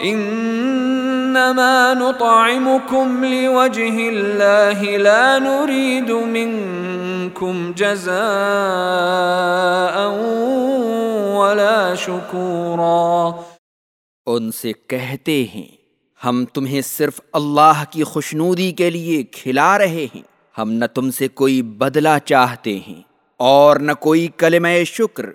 انما نطعمكم لوجه الله لا نريد منكم جزاء ولا شكورا۔ ان سے کہتے ہیں، ہم تمہیں صرف اللہ کی خوشنودی کے لیے کھلا رہے ہیں۔ ہم نہ تم سے کوئی بدلہ چاہتے ہیں اور نہ کوئی کلمہ شکر۔